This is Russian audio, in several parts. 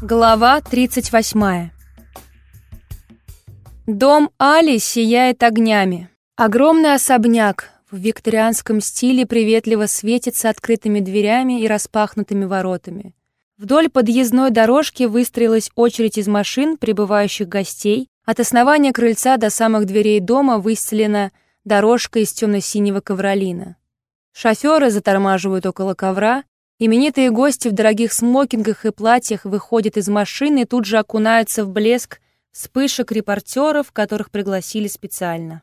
Глава 38. Дом Али сияет огнями. Огромный особняк в викторианском стиле приветливо светится открытыми дверями и распахнутыми воротами. Вдоль подъездной дорожки выстроилась очередь из машин, прибывающих гостей. От основания крыльца до самых дверей дома выстелена дорожка из темно-синего ковролина. Шоферы затормаживают около ковра, Именитые гости в дорогих смокингах и платьях выходят из машины и тут же окунаются в блеск вспышек репортеров, которых пригласили специально.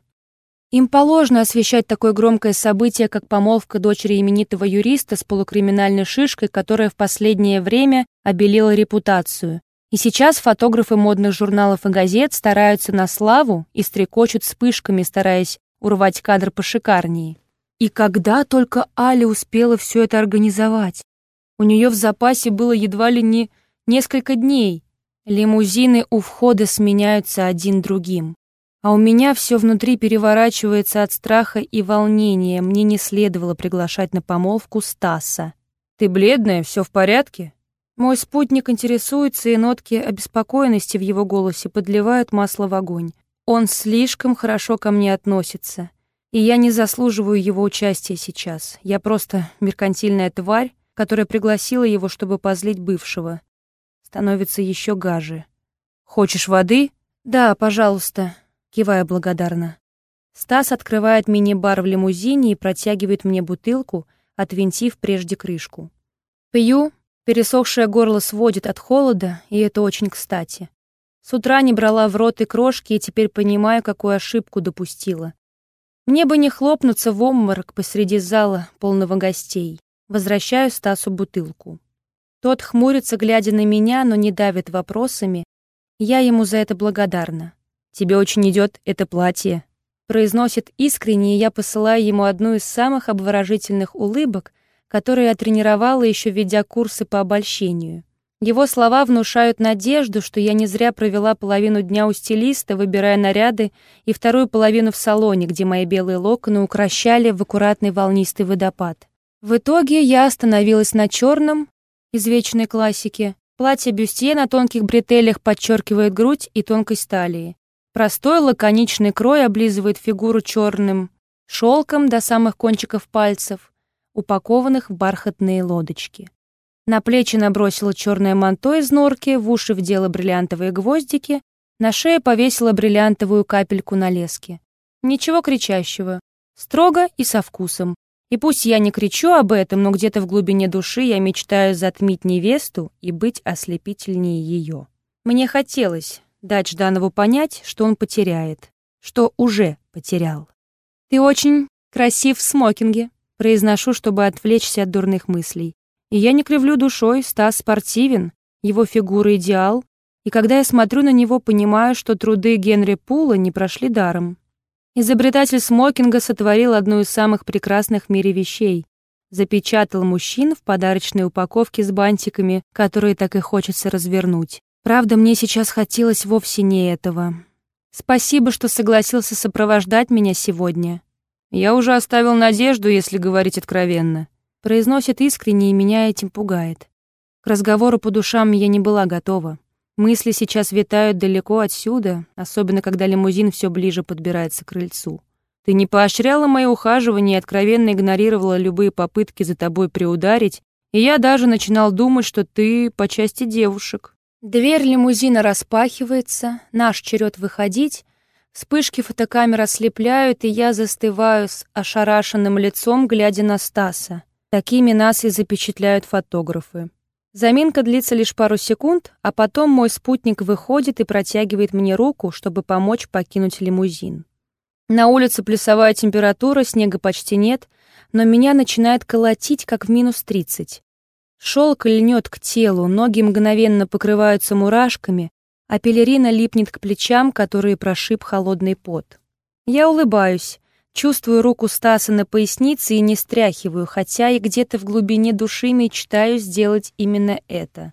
Им положено освещать такое громкое событие, как помолвка дочери именитого юриста с полукриминальной шишкой, которая в последнее время обелила репутацию. И сейчас фотографы модных журналов и газет стараются на славу и стрекочут вспышками, стараясь урвать кадр пошикарнее. И когда только Аля успела все это организовать? У нее в запасе было едва ли не несколько дней. Лимузины у входа сменяются один другим. А у меня все внутри переворачивается от страха и волнения. Мне не следовало приглашать на помолвку Стаса. «Ты бледная, все в порядке?» Мой спутник интересуется, и нотки обеспокоенности в его голосе подливают масло в огонь. Он слишком хорошо ко мне относится. И я не заслуживаю его участия сейчас. Я просто меркантильная тварь, которая пригласила его, чтобы позлить бывшего. Становится еще гаже. «Хочешь воды?» «Да, пожалуйста», — кивая благодарно. Стас открывает мини-бар в лимузине и протягивает мне бутылку, отвинтив прежде крышку. Пью, пересохшее горло сводит от холода, и это очень кстати. С утра не брала в рот и крошки, и теперь понимаю, какую ошибку допустила. Мне бы не хлопнуться в обморок посреди зала, полного гостей. Возвращаю Стасу бутылку. Тот хмурится, глядя на меня, но не давит вопросами. Я ему за это благодарна. «Тебе очень идет это платье», — произносит искренне, и я посылаю ему одну из самых обворожительных улыбок, которые я тренировала, еще ведя курсы по обольщению. Его слова внушают надежду, что я не зря провела половину дня у стилиста, выбирая наряды, и вторую половину в салоне, где мои белые локоны укращали в аккуратный волнистый водопад. В итоге я остановилась на черном, из вечной классики. Платье бюстье на тонких бретелях подчеркивает грудь и тонкость талии. Простой лаконичный крой облизывает фигуру черным шелком до самых кончиков пальцев, упакованных в бархатные лодочки. На плечи набросила черное манто из норки, в уши вдела бриллиантовые гвоздики, на шею повесила бриллиантовую капельку на леске. Ничего кричащего. Строго и со вкусом. И пусть я не кричу об этом, но где-то в глубине души я мечтаю затмить невесту и быть ослепительнее ее. Мне хотелось дать Жданову понять, что он потеряет, что уже потерял. «Ты очень красив в смокинге», — произношу, чтобы отвлечься от дурных мыслей. И я не кривлю душой, Стас спортивен, его фигура идеал, и когда я смотрю на него, понимаю, что труды Генри Пула не прошли даром. Изобретатель смокинга сотворил одну из самых прекрасных в мире вещей. Запечатал мужчин в подарочной упаковке с бантиками, которые так и хочется развернуть. Правда, мне сейчас хотелось вовсе не этого. Спасибо, что согласился сопровождать меня сегодня. Я уже оставил надежду, если говорить откровенно. Произносит искренне, и меня этим пугает. К разговору по душам я не была готова. Мысли сейчас витают далеко отсюда, особенно когда лимузин все ближе подбирается к крыльцу. Ты не поощряла мои ухаживания и откровенно игнорировала любые попытки за тобой приударить, и я даже начинал думать, что ты по части девушек. Дверь лимузина распахивается, наш черед выходить, вспышки фотокамер ослепляют, и я застываю с ошарашенным лицом, глядя на Стаса. Такими нас и запечатляют фотографы. Заминка длится лишь пару секунд, а потом мой спутник выходит и протягивает мне руку, чтобы помочь покинуть лимузин. На улице плюсовая температура, снега почти нет, но меня начинает колотить, как в минус тридцать. Шелк льнет к телу, ноги мгновенно покрываются мурашками, а пелерина липнет к плечам, которые прошиб холодный пот. Я улыбаюсь, Чувствую руку Стаса на пояснице и не стряхиваю, хотя и где-то в глубине души мечтаю сделать именно это.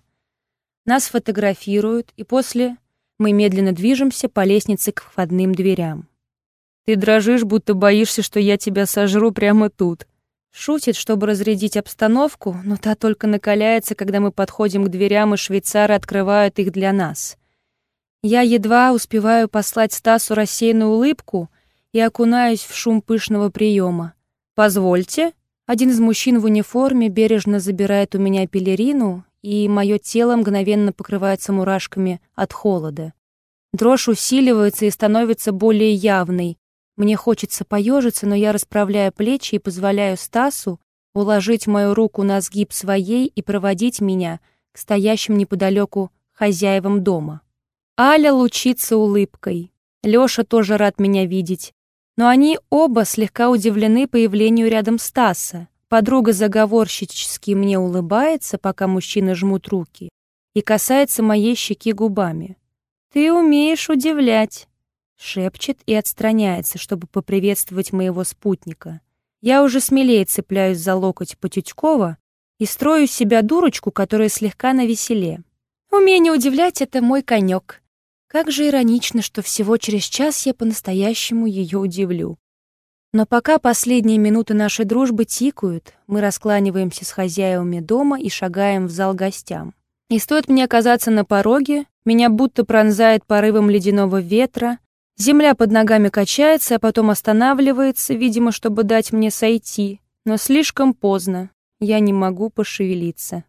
Нас фотографируют, и после мы медленно движемся по лестнице к входным дверям. «Ты дрожишь, будто боишься, что я тебя сожру прямо тут», — Шутит, чтобы разрядить обстановку, но та только накаляется, когда мы подходим к дверям, и швейцары открывают их для нас. Я едва успеваю послать Стасу рассеянную улыбку и окунаюсь в шум пышного приема. «Позвольте». Один из мужчин в униформе бережно забирает у меня пелерину, и мое тело мгновенно покрывается мурашками от холода. Дрожь усиливается и становится более явной. Мне хочется поежиться, но я расправляю плечи и позволяю Стасу уложить мою руку на сгиб своей и проводить меня к стоящим неподалеку хозяевам дома. Аля лучится улыбкой. Лёша тоже рад меня видеть. Но они оба слегка удивлены появлению рядом Стаса. Подруга заговорщически мне улыбается, пока мужчины жмут руки, и касается моей щеки губами. «Ты умеешь удивлять», — шепчет и отстраняется, чтобы поприветствовать моего спутника. Я уже смелее цепляюсь за локоть Потютькова и строю себя дурочку, которая слегка навеселе. Умение удивлять — это мой конек. Как же иронично, что всего через час я по-настоящему ее удивлю. Но пока последние минуты нашей дружбы тикают, мы раскланиваемся с хозяевами дома и шагаем в зал гостям. И стоит мне оказаться на пороге, меня будто пронзает порывом ледяного ветра, земля под ногами качается, а потом останавливается, видимо, чтобы дать мне сойти. Но слишком поздно, я не могу пошевелиться.